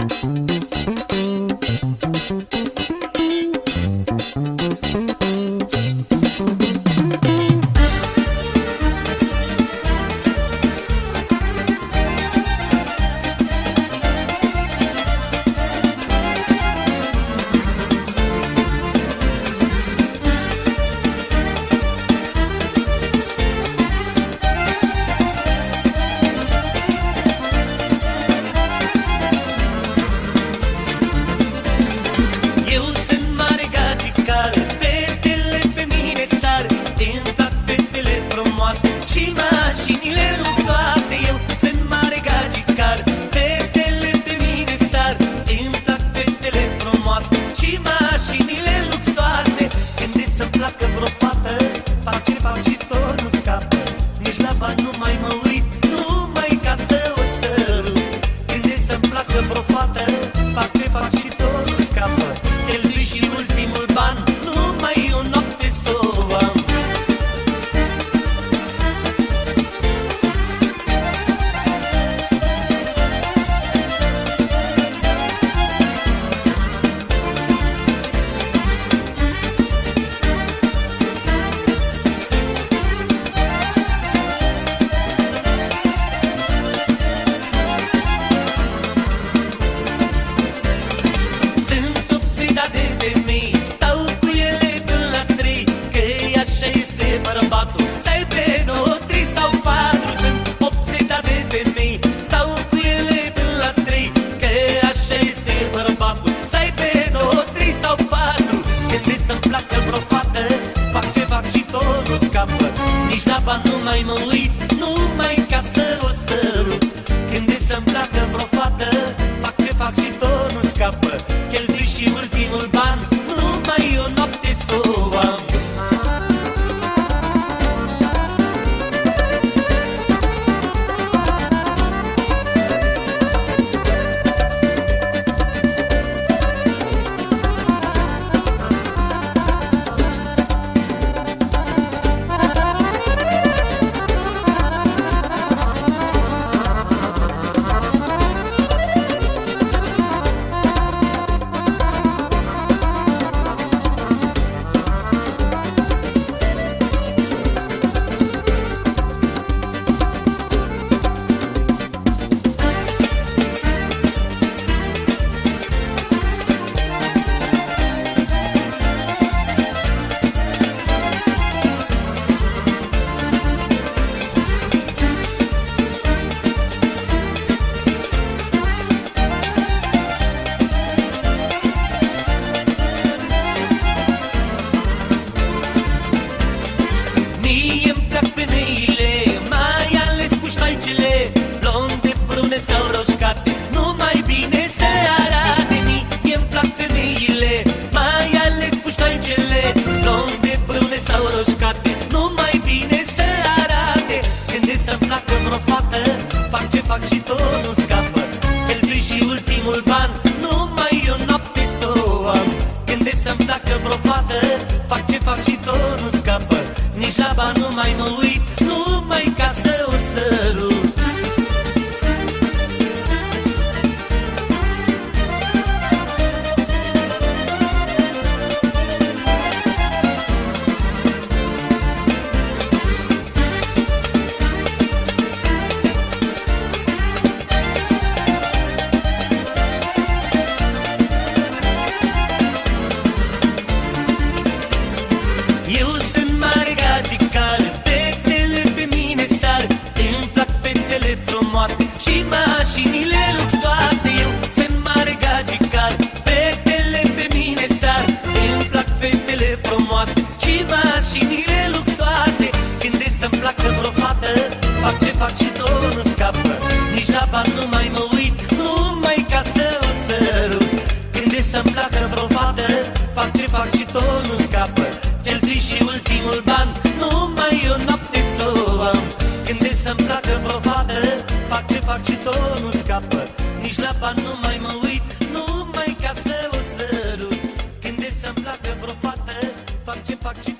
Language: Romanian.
Eu Și mașinile luxoase Eu sunt mare gagicar Fetele pe mine sar. Îmi plac fetele frumoase Și mașinile luxoase. Când e să-mi placă vreo fată Fac ce Nici la bani nu mai mă uit Numai Blonde, brune sau roșcate, numai bine se arate Mie îmi plac femeile, mai ales puștoaicele Blonde, brune sau roșcate, numai bine se arate Când e să-mi placă vreo fată, fac ce fac și tot nu scapă. Cheltui și ultimul ban, numai o noapte să o am. Când e să-mi placă vreo fată, fac ce fac și tot nu scapă. Nici la bani nu mai mă uit, frumoase Și mașinile luxoase. Când e să-mi placă vreo fată Fac ce fac și tot nu scapă. Nici la bani nu mai mă uit Numai ca să o sărut Când e să-mi placă vreo fată Fac ce fac și tot nu scapă. Cheltui și ultimul ban Numai o noapte să o am. Când e să-mi placă vreo fată Fac ce fac și tot nu scapă. Nici la bani nu mai mă uit Numai ca să o sărut Când e să-mi placă vreo fată